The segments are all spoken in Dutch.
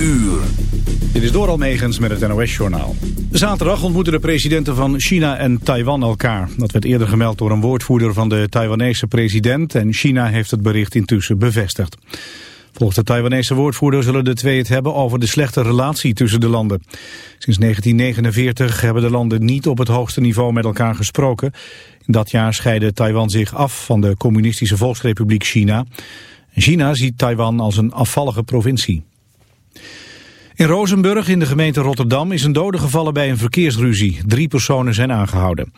uur. Dit is door Almegens met het NOS-journaal. Zaterdag ontmoeten de presidenten van China en Taiwan elkaar. Dat werd eerder gemeld door een woordvoerder van de Taiwanese president... en China heeft het bericht intussen bevestigd. Volgens de Taiwanese woordvoerder zullen de twee het hebben over de slechte relatie tussen de landen. Sinds 1949 hebben de landen niet op het hoogste niveau met elkaar gesproken. In dat jaar scheidde Taiwan zich af van de communistische volksrepubliek China. China ziet Taiwan als een afvallige provincie. In Rozenburg in de gemeente Rotterdam is een dode gevallen bij een verkeersruzie. Drie personen zijn aangehouden.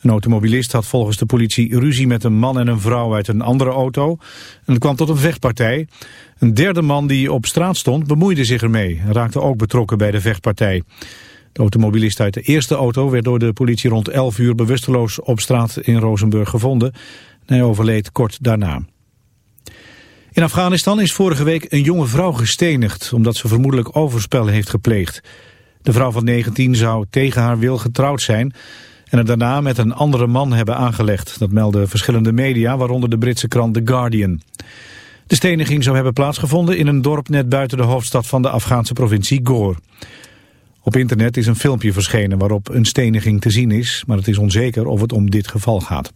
Een automobilist had volgens de politie ruzie met een man en een vrouw uit een andere auto. En het kwam tot een vechtpartij. Een derde man die op straat stond bemoeide zich ermee en raakte ook betrokken bij de vechtpartij. De automobilist uit de eerste auto werd door de politie rond 11 uur bewusteloos op straat in Rozenburg gevonden. Hij overleed kort daarna. In Afghanistan is vorige week een jonge vrouw gestenigd omdat ze vermoedelijk overspel heeft gepleegd. De vrouw van 19 zou tegen haar wil getrouwd zijn en het daarna met een andere man hebben aangelegd. Dat melden verschillende media, waaronder de Britse krant The Guardian. De steniging zou hebben plaatsgevonden in een dorp net buiten de hoofdstad van de Afghaanse provincie Gore. Op internet is een filmpje verschenen waarop een steniging te zien is, maar het is onzeker of het om dit geval gaat.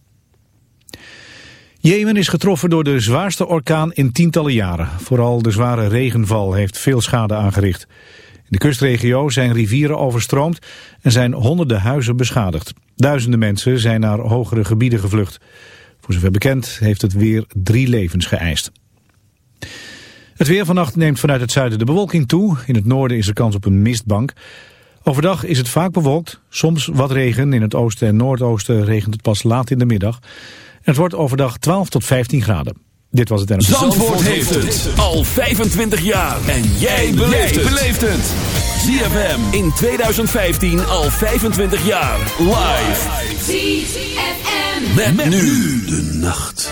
Jemen is getroffen door de zwaarste orkaan in tientallen jaren. Vooral de zware regenval heeft veel schade aangericht. In de kustregio zijn rivieren overstroomd en zijn honderden huizen beschadigd. Duizenden mensen zijn naar hogere gebieden gevlucht. Voor zover bekend heeft het weer drie levens geëist. Het weer vannacht neemt vanuit het zuiden de bewolking toe. In het noorden is er kans op een mistbank. Overdag is het vaak bewolkt, soms wat regen. In het oosten en noordoosten regent het pas laat in de middag. Het wordt overdag 12 tot 15 graden. Dit was het NMV. Zandvoort, Zandvoort heeft het al 25 jaar. En jij beleeft het. ZFM in 2015 al 25 jaar. Live. ZFM. Met, met nu de nacht.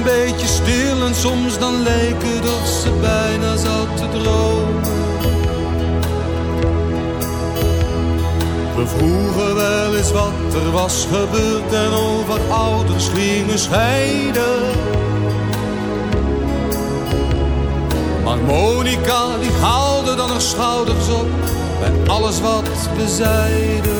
een beetje stil en soms dan leek het of ze bijna zat te dromen. We vroegen wel eens wat er was gebeurd en over ouders gingen scheiden. Maar Monica die haalde dan haar schouders op bij alles wat we zeiden.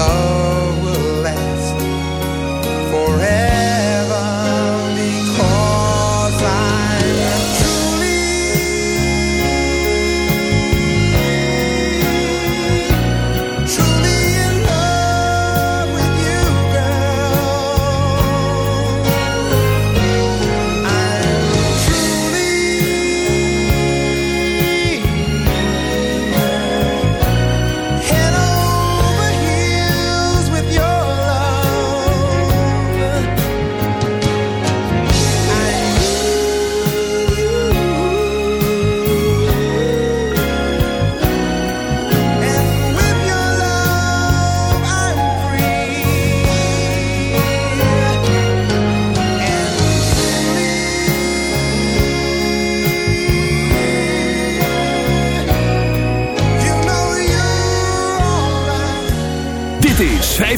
love will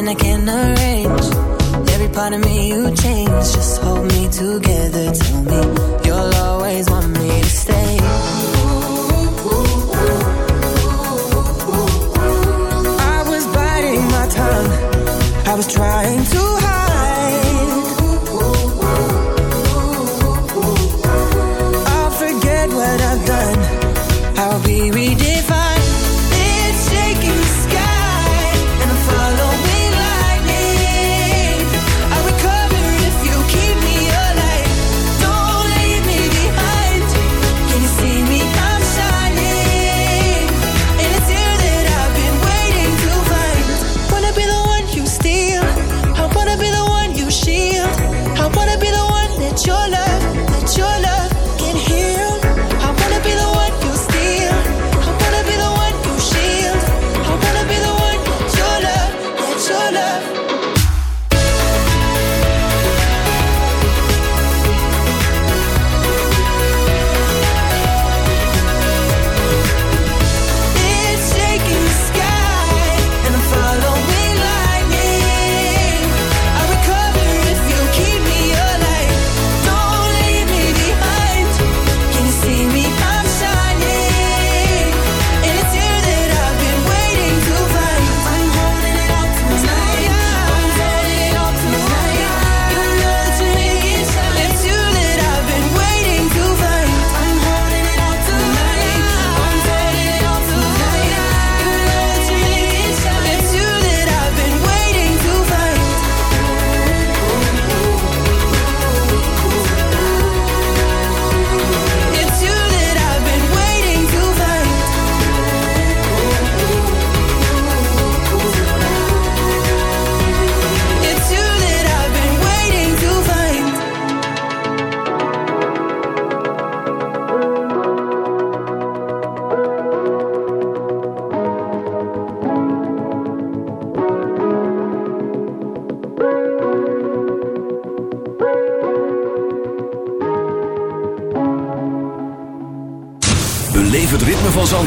and I can arrange every part of me you change. Just hold me together, tell me you'll always want me to stay. I was biting my tongue, I was trying to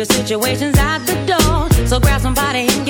your situation's out the door. So grab somebody and get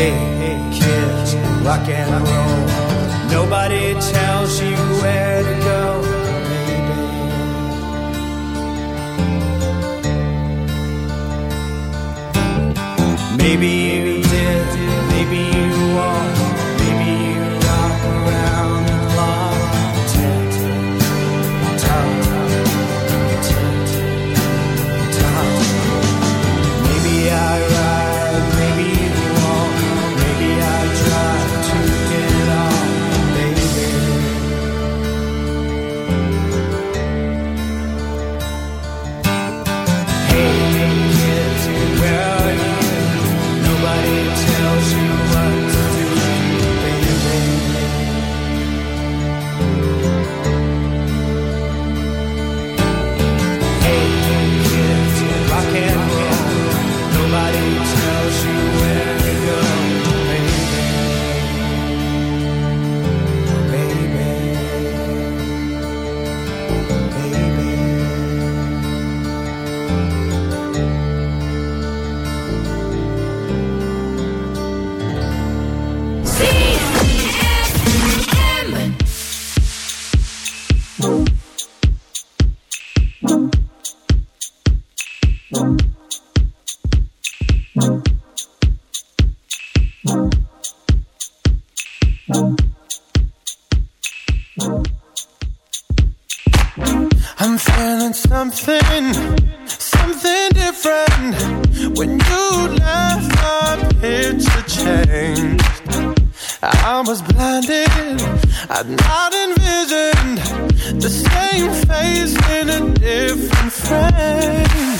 Hey, kids, rock and roll. Nobody tells you where to go. Maybe you did, maybe you won't. I was blinded. I'd not envisioned the same face in a different frame.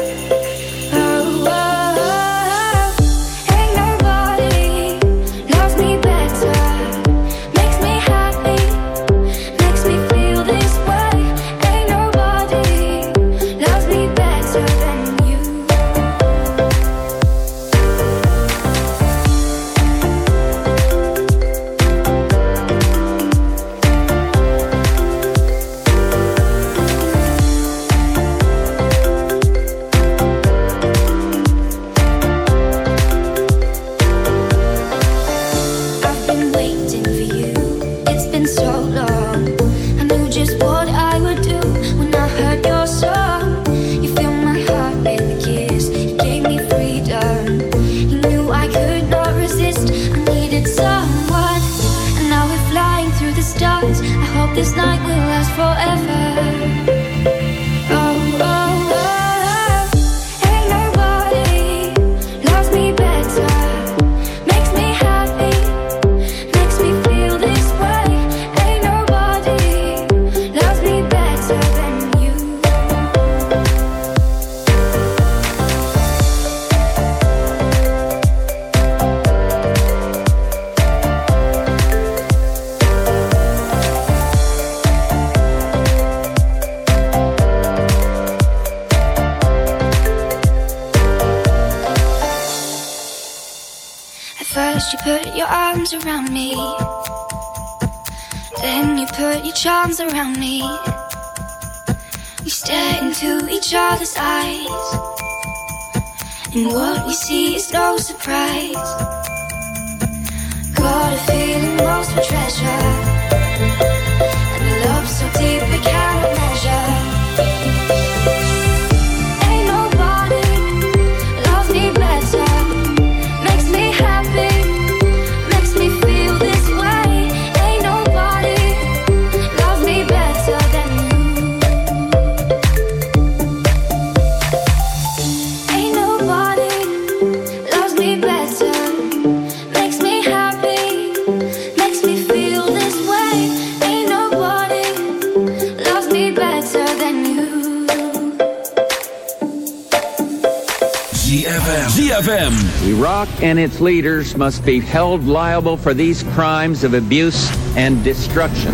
and its leaders must be held liable for these crimes of abuse and destruction.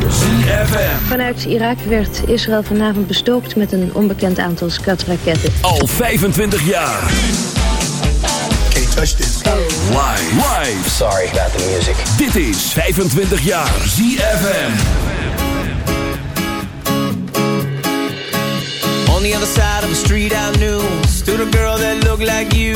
Vanuit Irak werd Israël vanavond bestookt met een onbekend aantal skatraketten. Al 25 jaar. Can't touch this. Live. Live. Sorry about the music. Dit is 25 jaar ZFM. On the other side of the street I knew Stood a girl that looked like you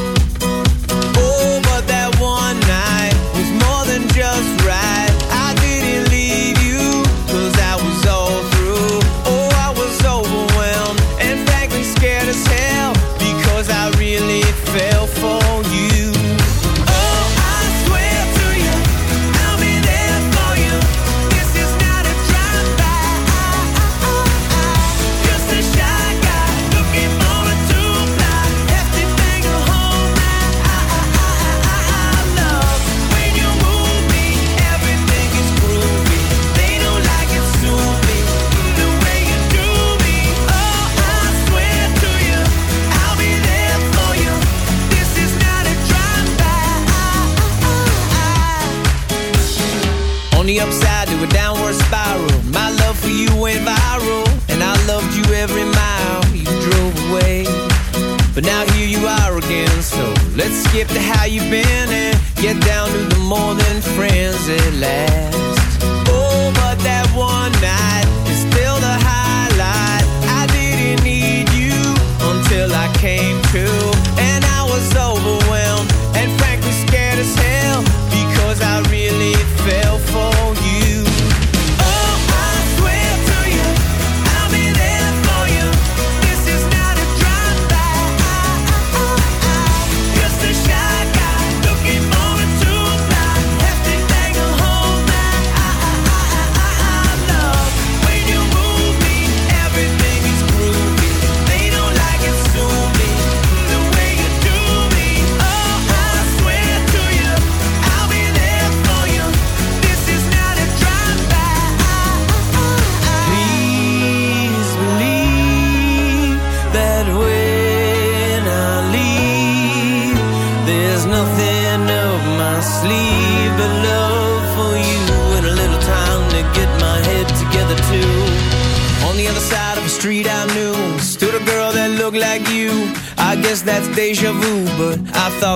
silly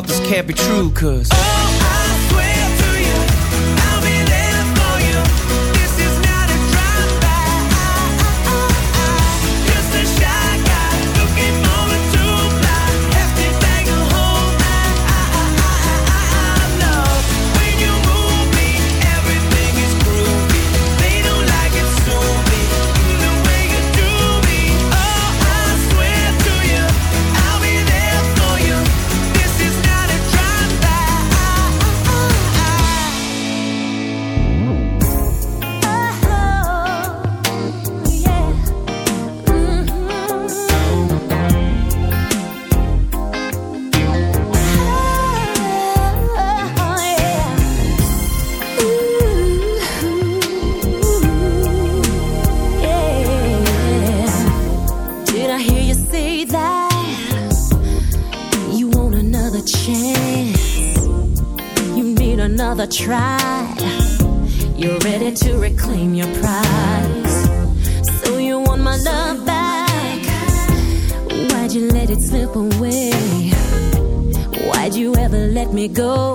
this can't be true, cause. Oh. You're ready to reclaim your prize. So you want my love back. Why'd you let it slip away? Why'd you ever let me go?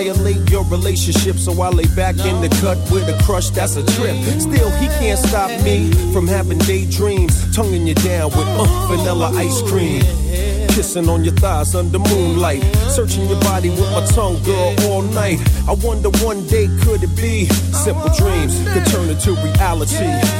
Violate your relationship, so I lay back in the cut with a crush that's a trip. Still, he can't stop me from having daydreams, tonguing you down with uh, vanilla ice cream. Kissing on your thighs under moonlight. Searching your body with my tongue, girl, all night. I wonder one day could it be simple dreams could turn into reality.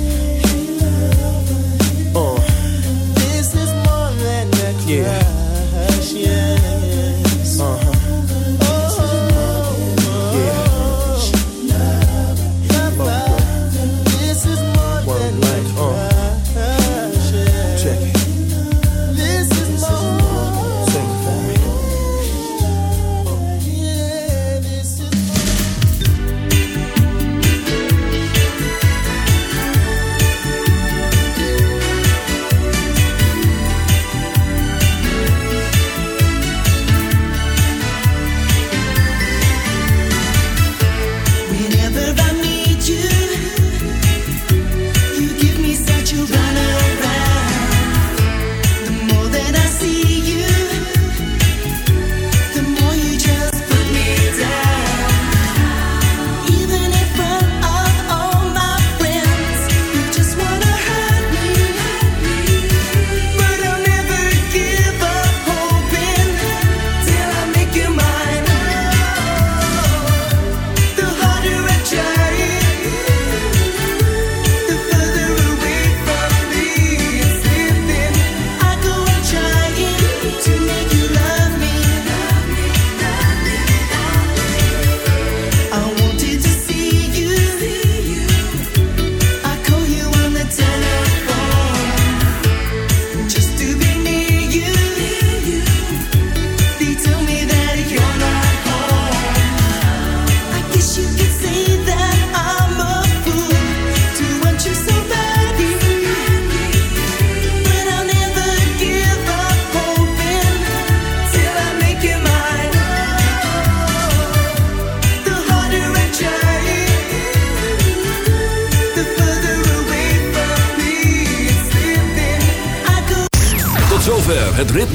Yeah.